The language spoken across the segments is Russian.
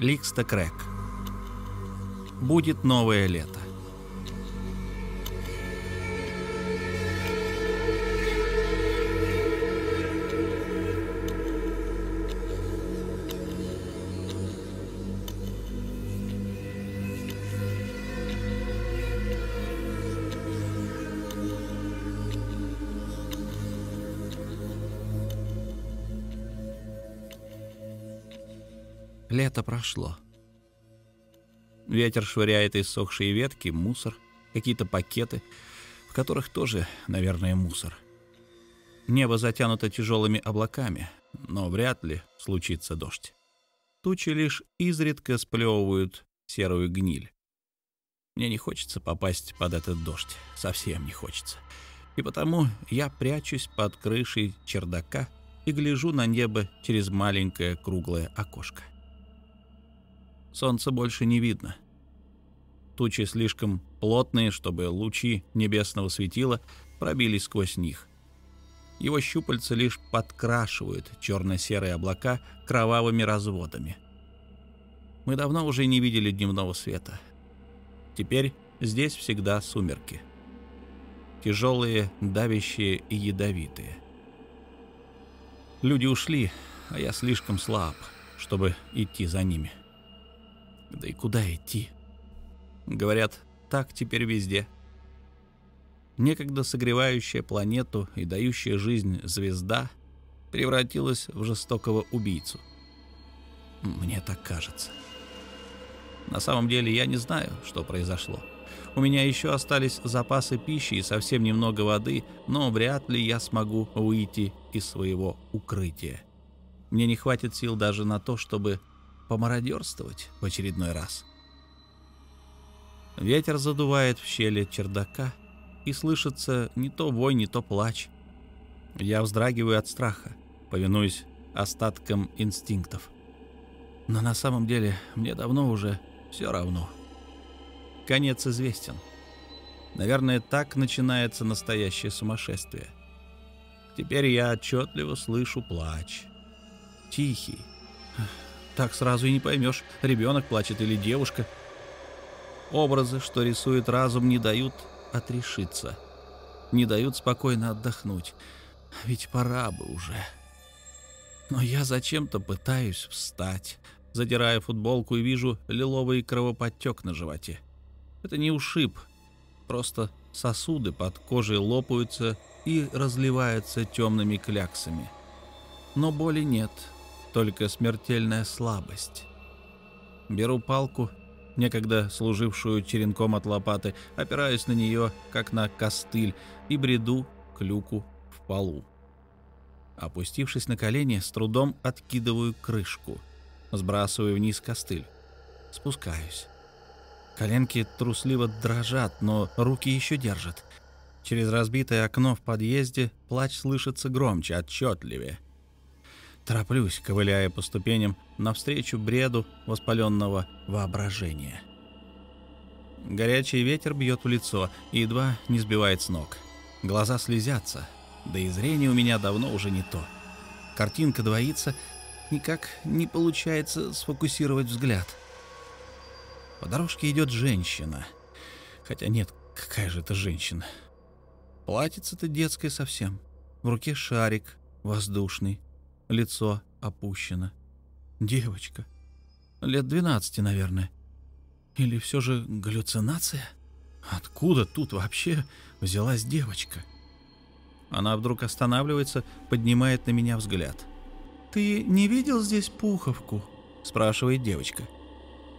Ликста Крэк. Будет новое лето. Лето прошло. Ветер швыряет иссохшие ветки, мусор, какие-то пакеты, в которых тоже, наверное, мусор. Небо затянуто тяжелыми облаками, но вряд ли случится дождь. Тучи лишь изредка сплевывают серую гниль. Мне не хочется попасть под этот дождь, совсем не хочется. И потому я прячусь под крышей чердака и гляжу на небо через маленькое круглое окошко. Солнца больше не видно. Тучи слишком плотные, чтобы лучи небесного светила пробились сквозь них. Его щупальца лишь подкрашивают черно-серые облака кровавыми разводами. Мы давно уже не видели дневного света. Теперь здесь всегда сумерки. Тяжелые, давящие и ядовитые. Люди ушли, а я слишком слаб, чтобы идти за ними. Да и куда идти? Говорят, так теперь везде. Некогда согревающая планету и дающая жизнь звезда превратилась в жестокого убийцу. Мне так кажется. На самом деле я не знаю, что произошло. У меня еще остались запасы пищи и совсем немного воды, но вряд ли я смогу выйти из своего укрытия. Мне не хватит сил даже на то, чтобы помародерствовать в очередной раз. Ветер задувает в щели чердака, и слышится не то вой, не то плач. Я вздрагиваю от страха, повинуюсь остаткам инстинктов. Но на самом деле мне давно уже все равно. Конец известен. Наверное, так начинается настоящее сумасшествие. Теперь я отчетливо слышу плач. Тихий, так сразу и не поймешь, ребенок плачет или девушка. Образы, что рисует разум, не дают отрешиться, не дают спокойно отдохнуть. Ведь пора бы уже. Но я зачем-то пытаюсь встать, задирая футболку и вижу лиловый кровоподтек на животе. Это не ушиб, просто сосуды под кожей лопаются и разливаются темными кляксами. Но боли нет, только смертельная слабость. Беру палку, некогда служившую черенком от лопаты, опираюсь на нее, как на костыль, и бреду к люку в полу. Опустившись на колени, с трудом откидываю крышку, сбрасываю вниз костыль. Спускаюсь. Коленки трусливо дрожат, но руки еще держат. Через разбитое окно в подъезде плач слышится громче, отчетливее — Тороплюсь, ковыляя по ступеням, навстречу бреду воспаленного воображения. Горячий ветер бьет в лицо и едва не сбивает с ног. Глаза слезятся, да и зрение у меня давно уже не то. Картинка двоится, никак не получается сфокусировать взгляд. По дорожке идет женщина. Хотя нет, какая же это женщина? Платьице-то детское совсем. В руке шарик воздушный лицо опущено. Девочка. Лет двенадцати, наверное. Или все же галлюцинация? Откуда тут вообще взялась девочка? Она вдруг останавливается, поднимает на меня взгляд. «Ты не видел здесь пуховку?» — спрашивает девочка.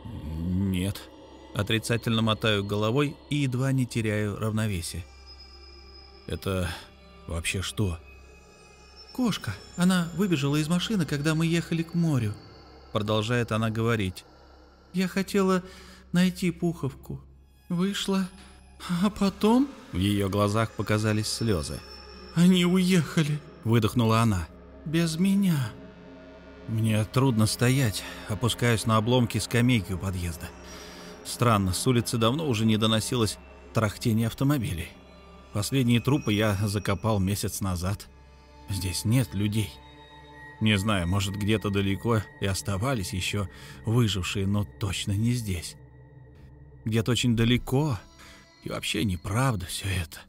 «Нет». Отрицательно мотаю головой и едва не теряю равновесие. «Это вообще что?» «Кошка. Она выбежала из машины, когда мы ехали к морю», — продолжает она говорить. «Я хотела найти пуховку. Вышла, а потом...» В ее глазах показались слезы. «Они уехали», — выдохнула она. «Без меня». Мне трудно стоять, опускаюсь на обломки скамейки у подъезда. Странно, с улицы давно уже не доносилось трахтение автомобилей. Последние трупы я закопал месяц назад. Здесь нет людей. Не знаю, может, где-то далеко и оставались еще выжившие, но точно не здесь. Где-то очень далеко, и вообще неправда все это.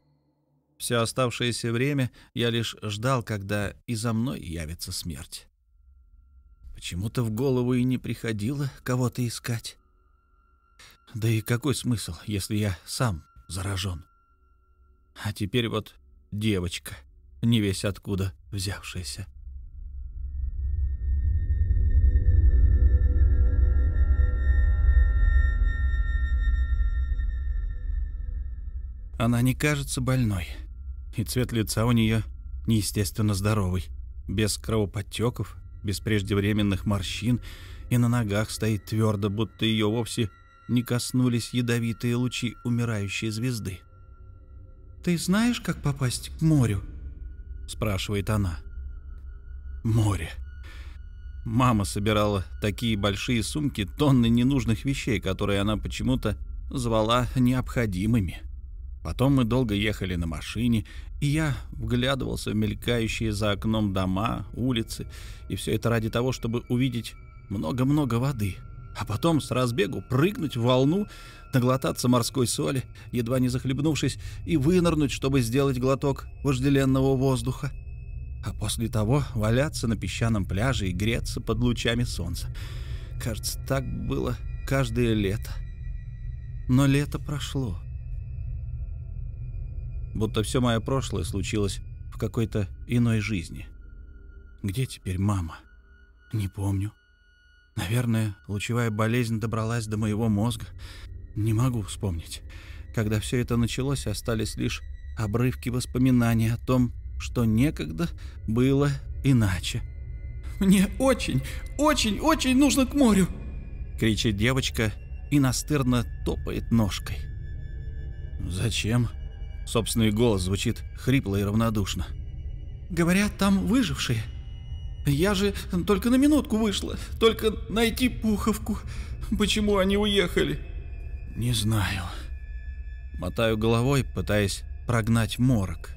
Все оставшееся время я лишь ждал, когда и за мной явится смерть. Почему-то в голову и не приходило кого-то искать. Да и какой смысл, если я сам заражен? А теперь вот девочка, не весь откуда взявшаяся. Она не кажется больной, и цвет лица у нее неестественно здоровый, без кровоподтеков, без преждевременных морщин, и на ногах стоит твердо, будто ее вовсе не коснулись ядовитые лучи умирающей звезды. «Ты знаешь, как попасть к морю?» — спрашивает она. «Море». Мама собирала такие большие сумки, тонны ненужных вещей, которые она почему-то звала необходимыми. Потом мы долго ехали на машине, и я вглядывался в мелькающие за окном дома, улицы, и все это ради того, чтобы увидеть много-много воды, а потом с разбегу прыгнуть в волну, наглотаться морской соли, едва не захлебнувшись, и вынырнуть, чтобы сделать глоток вожделенного воздуха. А после того валяться на песчаном пляже и греться под лучами солнца. Кажется, так было каждое лето. Но лето прошло будто все мое прошлое случилось в какой-то иной жизни. Где теперь мама? Не помню. Наверное, лучевая болезнь добралась до моего мозга. Не могу вспомнить. Когда все это началось, остались лишь обрывки воспоминаний о том, что некогда было иначе. «Мне очень, очень, очень нужно к морю!» — кричит девочка и настырно топает ножкой. «Зачем?» Собственный голос звучит хрипло и равнодушно. «Говорят, там выжившие. Я же только на минутку вышла, только найти пуховку. Почему они уехали?» «Не знаю». Мотаю головой, пытаясь прогнать морок.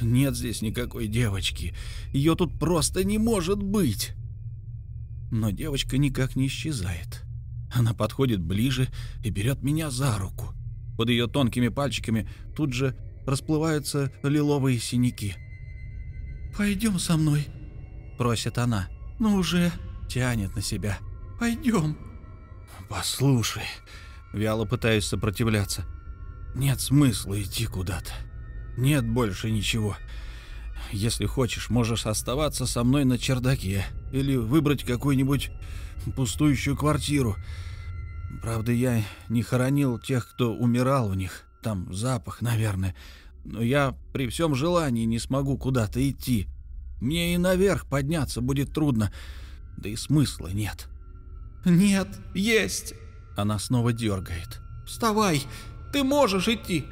«Нет здесь никакой девочки. Ее тут просто не может быть». Но девочка никак не исчезает. Она подходит ближе и берет меня за руку. Под ее тонкими пальчиками тут же расплываются лиловые синяки. «Пойдем со мной», — просит она. «Ну уже тянет на себя. Пойдем». «Послушай», — вяло пытаюсь сопротивляться. «Нет смысла идти куда-то. Нет больше ничего. Если хочешь, можешь оставаться со мной на чердаке или выбрать какую-нибудь пустующую квартиру. Правда, я не хоронил тех, кто умирал в них. Там запах, наверное. Но я при всем желании не смогу куда-то идти. Мне и наверх подняться будет трудно. Да и смысла нет. «Нет, есть!» Она снова дергает. «Вставай! Ты можешь идти!»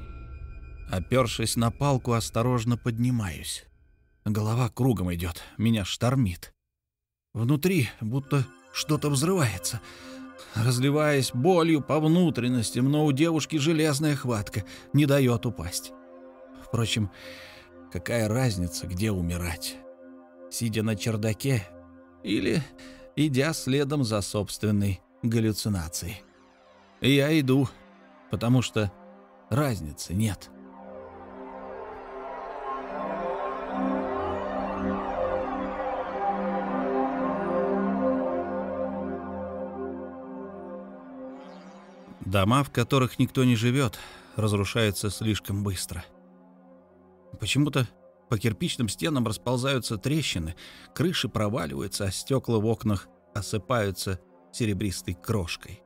Опершись на палку, осторожно поднимаюсь. Голова кругом идет, меня штормит. Внутри будто что-то взрывается — разливаясь болью по внутренностям, но у девушки железная хватка не дает упасть. Впрочем, какая разница, где умирать? Сидя на чердаке или идя следом за собственной галлюцинацией? Я иду, потому что разницы нет. Дома, в которых никто не живет, разрушаются слишком быстро. Почему-то по кирпичным стенам расползаются трещины, крыши проваливаются, а стекла в окнах осыпаются серебристой крошкой.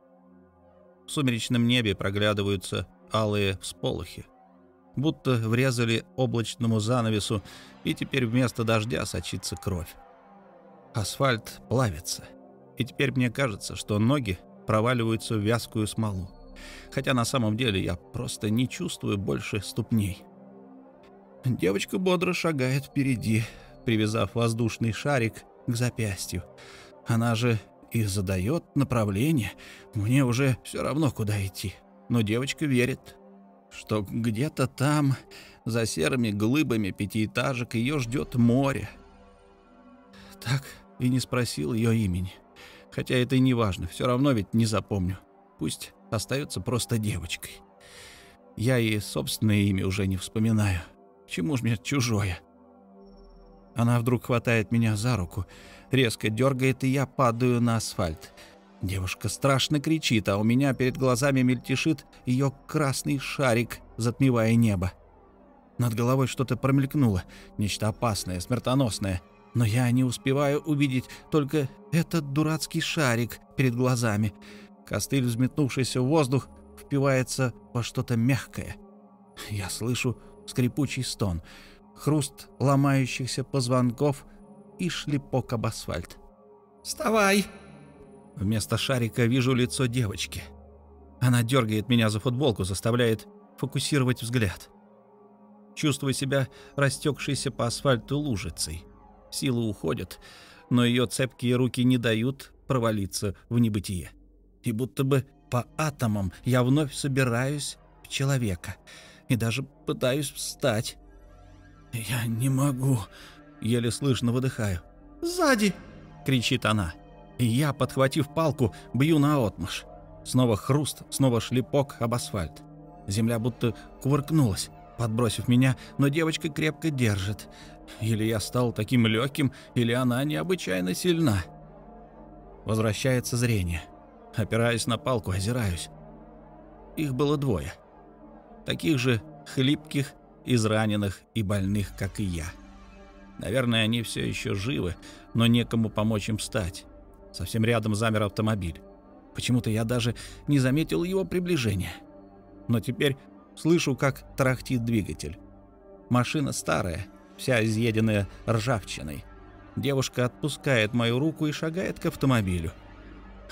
В сумеречном небе проглядываются алые всполохи, будто врезали облачному занавесу, и теперь вместо дождя сочится кровь. Асфальт плавится, и теперь мне кажется, что ноги проваливаются в вязкую смолу хотя на самом деле я просто не чувствую больше ступней. Девочка бодро шагает впереди, привязав воздушный шарик к запястью. Она же и задает направление. Мне уже все равно, куда идти. Но девочка верит, что где-то там, за серыми глыбами пятиэтажек, ее ждет море. так и не спросил ее имени. Хотя это и не важно, все равно ведь не запомню. Пусть остается просто девочкой. Я и собственное имя уже не вспоминаю. Чему ж мне чужое? Она вдруг хватает меня за руку, резко дергает, и я падаю на асфальт. Девушка страшно кричит, а у меня перед глазами мельтешит ее красный шарик, затмевая небо. Над головой что-то промелькнуло, нечто опасное, смертоносное. Но я не успеваю увидеть только этот дурацкий шарик перед глазами. Костыль, взметнувшийся в воздух, впивается во что-то мягкое. Я слышу скрипучий стон, хруст ломающихся позвонков и шлепок об асфальт. «Вставай!» Вместо шарика вижу лицо девочки. Она дергает меня за футболку, заставляет фокусировать взгляд. Чувствую себя растекшейся по асфальту лужицей. Силы уходят, но ее цепкие руки не дают провалиться в небытие. И будто бы по атомам я вновь собираюсь в человека и даже пытаюсь встать. «Я не могу», — еле слышно выдыхаю. «Сзади!» — кричит она. И я, подхватив палку, бью на отмаш. Снова хруст, снова шлепок об асфальт. Земля будто кувыркнулась, подбросив меня, но девочка крепко держит. Или я стал таким легким, или она необычайно сильна. Возвращается зрение. Опираясь на палку, озираюсь. Их было двое. Таких же хлипких, израненных и больных, как и я. Наверное, они все еще живы, но некому помочь им встать. Совсем рядом замер автомобиль. Почему-то я даже не заметил его приближения. Но теперь слышу, как тарахтит двигатель. Машина старая, вся изъеденная ржавчиной. Девушка отпускает мою руку и шагает к автомобилю.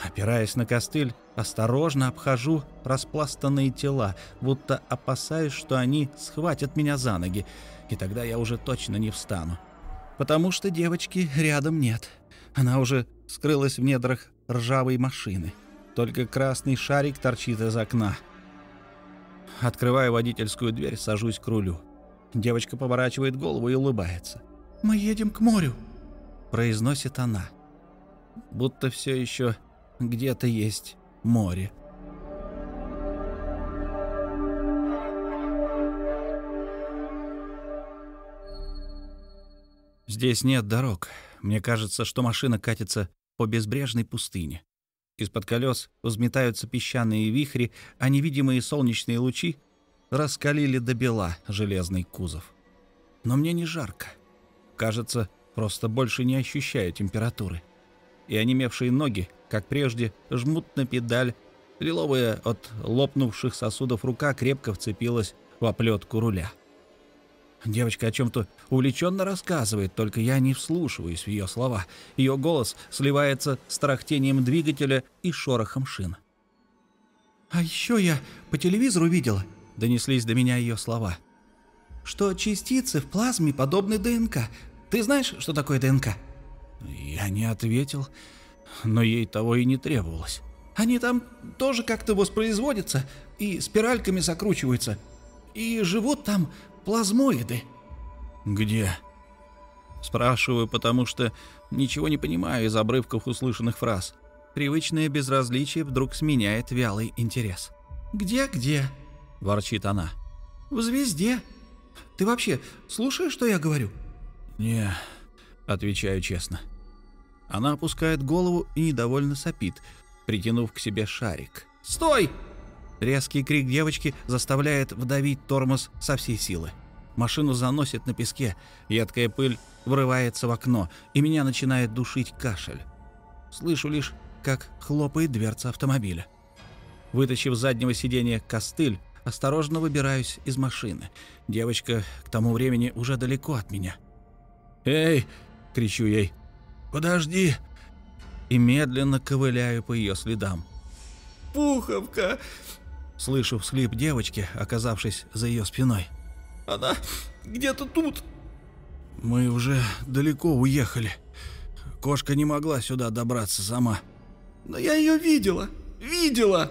Опираясь на костыль, осторожно обхожу распластанные тела, будто опасаюсь, что они схватят меня за ноги, и тогда я уже точно не встану. Потому что девочки рядом нет. Она уже скрылась в недрах ржавой машины. Только красный шарик торчит из окна. Открываю водительскую дверь, сажусь к рулю. Девочка поворачивает голову и улыбается. «Мы едем к морю», — произносит она. Будто все еще где-то есть море. Здесь нет дорог. Мне кажется, что машина катится по безбрежной пустыне. Из-под колес взметаются песчаные вихри, а невидимые солнечные лучи раскалили до бела железный кузов. Но мне не жарко. Кажется, просто больше не ощущаю температуры. И онемевшие ноги, как прежде, жмут на педаль. Лиловая от лопнувших сосудов рука крепко вцепилась в оплетку руля. Девочка о чем-то увлеченно рассказывает, только я не вслушиваюсь в ее слова. Ее голос сливается с тарахтением двигателя и шорохом шин. «А еще я по телевизору видела», — донеслись до меня ее слова, «что частицы в плазме подобны ДНК. Ты знаешь, что такое ДНК?» Я не ответил, но ей того и не требовалось. «Они там тоже как-то воспроизводятся и спиральками закручиваются, и живут там плазмоиды». «Где?» Спрашиваю, потому что ничего не понимаю из обрывков услышанных фраз. Привычное безразличие вдруг сменяет вялый интерес. «Где-где?» – ворчит она. «В звезде. Ты вообще слушаешь, что я говорю?» «Не», – отвечаю честно. Она опускает голову и недовольно сопит, притянув к себе шарик. «Стой!» Резкий крик девочки заставляет вдавить тормоз со всей силы. Машину заносит на песке, едкая пыль врывается в окно, и меня начинает душить кашель. Слышу лишь, как хлопает дверца автомобиля. Вытащив с заднего сиденья костыль, осторожно выбираюсь из машины. Девочка к тому времени уже далеко от меня. «Эй!» — кричу ей. «Подожди!» И медленно ковыляю по ее следам. «Пуховка!» Слышу всхлип девочки, оказавшись за ее спиной. «Она где-то тут!» «Мы уже далеко уехали. Кошка не могла сюда добраться сама». «Но я ее видела! Видела!»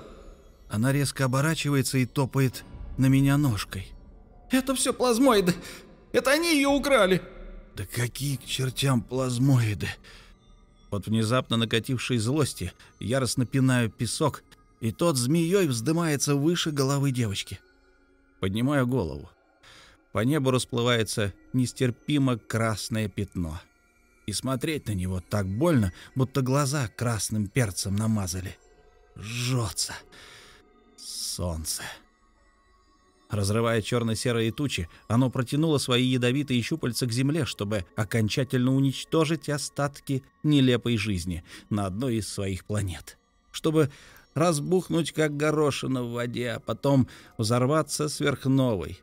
Она резко оборачивается и топает на меня ножкой. «Это все плазмоиды! Это они ее украли!» «Да какие к чертям плазмоиды!» Под внезапно накатившей злости яростно пинаю песок, и тот змеей вздымается выше головы девочки. Поднимаю голову. По небу расплывается нестерпимо красное пятно. И смотреть на него так больно, будто глаза красным перцем намазали. Жжется. Солнце. Разрывая черно-серые тучи, оно протянуло свои ядовитые щупальца к земле, чтобы окончательно уничтожить остатки нелепой жизни на одной из своих планет. Чтобы разбухнуть, как горошина в воде, а потом взорваться сверхновой.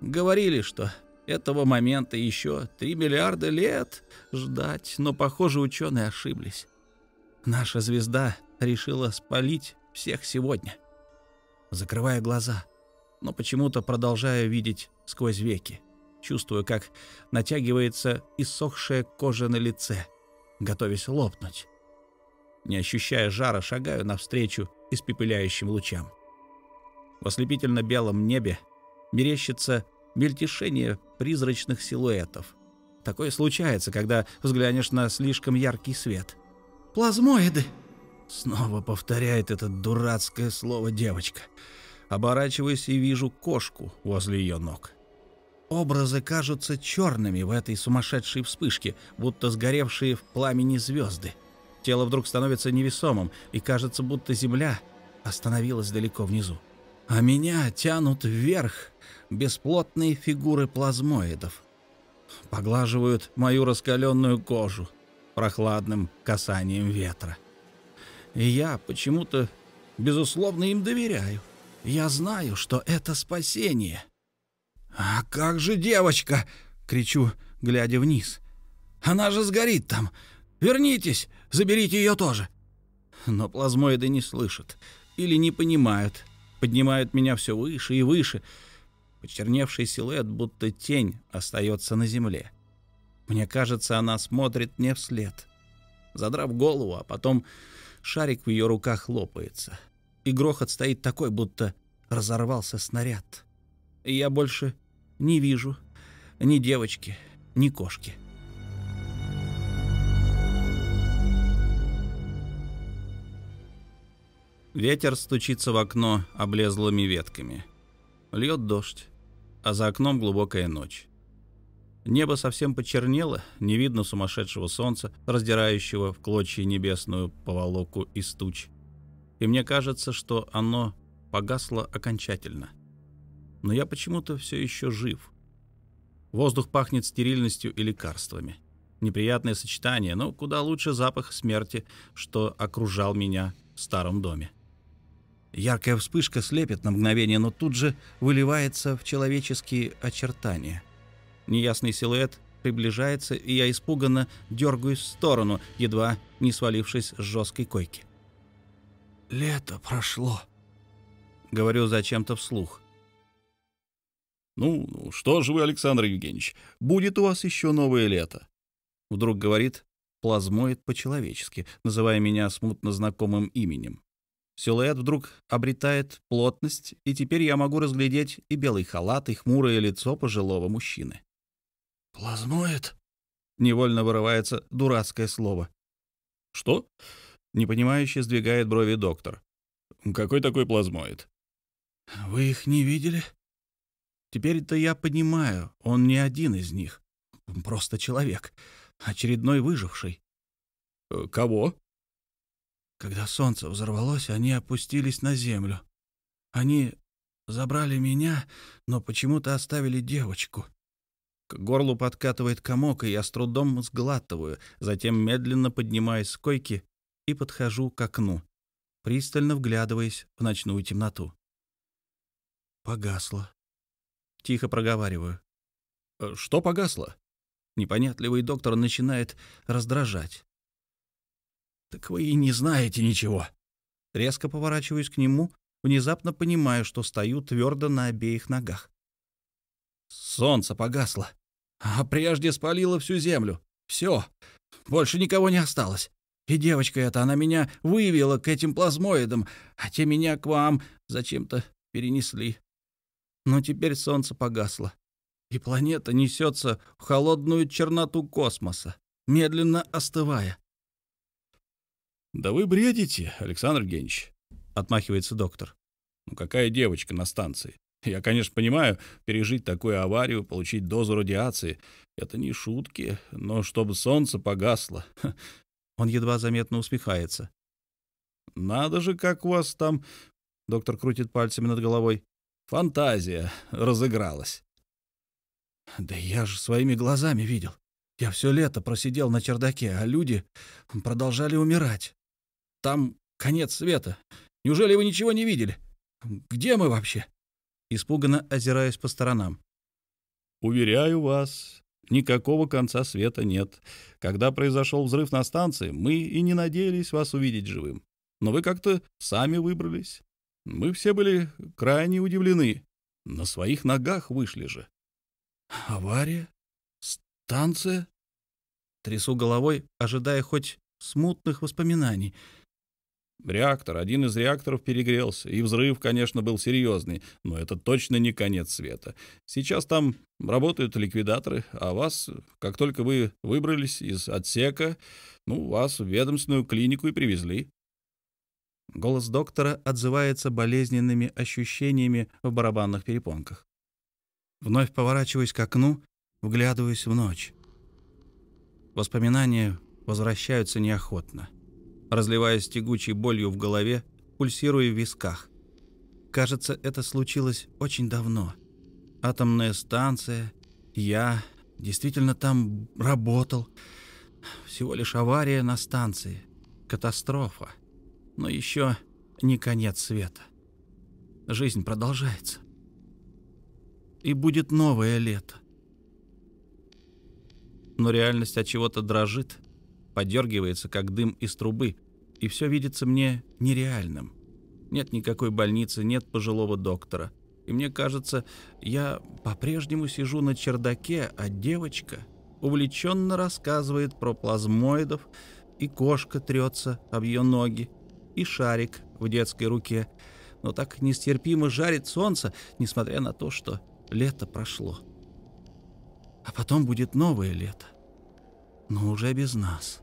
Говорили, что этого момента еще 3 миллиарда лет ждать, но, похоже, ученые ошиблись. Наша звезда решила спалить всех сегодня. Закрывая глаза — но почему-то продолжаю видеть сквозь веки. Чувствую, как натягивается иссохшая кожа на лице, готовясь лопнуть. Не ощущая жара, шагаю навстречу испепеляющим лучам. В ослепительно-белом небе мерещится мельтешение призрачных силуэтов. Такое случается, когда взглянешь на слишком яркий свет. «Плазмоиды!» Снова повторяет это дурацкое слово девочка — Оборачиваюсь и вижу кошку возле ее ног. Образы кажутся черными в этой сумасшедшей вспышке, будто сгоревшие в пламени звезды. Тело вдруг становится невесомым, и кажется, будто земля остановилась далеко внизу. А меня тянут вверх бесплотные фигуры плазмоидов. Поглаживают мою раскаленную кожу прохладным касанием ветра. И я почему-то, безусловно, им доверяю. Я знаю, что это спасение. «А как же девочка?» — кричу, глядя вниз. «Она же сгорит там! Вернитесь, заберите ее тоже!» Но плазмоиды не слышат или не понимают, поднимают меня все выше и выше. Почерневший силуэт, будто тень, остается на земле. Мне кажется, она смотрит мне вслед. Задрав голову, а потом шарик в ее руках лопается — и грохот стоит такой, будто разорвался снаряд. Я больше не вижу ни девочки, ни кошки. Ветер стучится в окно облезлыми ветками. Льет дождь, а за окном глубокая ночь. Небо совсем почернело, не видно сумасшедшего солнца, раздирающего в клочья небесную поволоку из туч и мне кажется, что оно погасло окончательно. Но я почему-то все еще жив. Воздух пахнет стерильностью и лекарствами. Неприятное сочетание, но куда лучше запах смерти, что окружал меня в старом доме. Яркая вспышка слепит на мгновение, но тут же выливается в человеческие очертания. Неясный силуэт приближается, и я испуганно дергаюсь в сторону, едва не свалившись с жесткой койки. Лето прошло. Говорю зачем-то вслух. «Ну, ну, что же вы, Александр Евгеньевич, будет у вас еще новое лето?» Вдруг говорит плазмоид по-человечески, называя меня смутно знакомым именем. Силуэт вдруг обретает плотность, и теперь я могу разглядеть и белый халат, и хмурое лицо пожилого мужчины. «Плазмоид?» — невольно вырывается дурацкое слово. «Что?» Непонимающе сдвигает брови доктор. «Какой такой плазмоид?» «Вы их не видели?» «Теперь-то я понимаю, он не один из них. Просто человек, очередной выживший». Э, «Кого?» Когда солнце взорвалось, они опустились на землю. Они забрали меня, но почему-то оставили девочку. К горлу подкатывает комок, и я с трудом сглатываю, затем медленно поднимаюсь с койки и подхожу к окну, пристально вглядываясь в ночную темноту. Погасло. Тихо проговариваю. «Э, «Что погасло?» Непонятливый доктор начинает раздражать. «Так вы и не знаете ничего». Резко поворачиваюсь к нему, внезапно понимаю, что стою твердо на обеих ногах. Солнце погасло, а прежде спалило всю землю. Все, больше никого не осталось. И девочка эта, она меня вывела к этим плазмоидам, а те меня к вам зачем-то перенесли. Но теперь солнце погасло. и планета несется в холодную черноту космоса, медленно остывая. «Да вы бредите, Александр Евгеньевич», — отмахивается доктор. «Ну какая девочка на станции? Я, конечно, понимаю, пережить такую аварию, получить дозу радиации — это не шутки, но чтобы солнце погасло...» Он едва заметно усмехается. «Надо же, как у вас там...» — доктор крутит пальцами над головой. «Фантазия разыгралась». Да я же своими глазами видел. Я все лето просидел на чердаке, а люди продолжали умирать. Там конец света. Неужели вы ничего не видели? Где мы вообще? Испуганно озираясь по сторонам. Уверяю вас, никакого конца света нет. Когда произошел взрыв на станции, мы и не надеялись вас увидеть живым. Но вы как-то сами выбрались. Мы все были крайне удивлены. На своих ногах вышли же. Авария? Станция? Трясу головой, ожидая хоть смутных воспоминаний. Реактор, один из реакторов перегрелся, и взрыв, конечно, был серьезный, но это точно не конец света. Сейчас там работают ликвидаторы, а вас, как только вы выбрались из отсека, ну, вас в ведомственную клинику и привезли. Голос доктора отзывается болезненными ощущениями в барабанных перепонках. Вновь поворачиваюсь к окну, вглядываюсь в ночь. Воспоминания возвращаются неохотно, разливаясь тягучей болью в голове, пульсируя в висках. Кажется, это случилось очень давно. Атомная станция, я действительно там работал. Всего лишь авария на станции, катастрофа. Но еще не конец света. Жизнь продолжается и будет новое лето. Но реальность от чего-то дрожит, подергивается, как дым из трубы, и все видится мне нереальным. Нет никакой больницы, нет пожилого доктора. И мне кажется, я по-прежнему сижу на чердаке, а девочка увлеченно рассказывает про плазмоидов, и кошка трется об ее ноги, и шарик в детской руке. Но так нестерпимо жарит солнце, несмотря на то, что лето прошло. А потом будет новое лето, но уже без нас.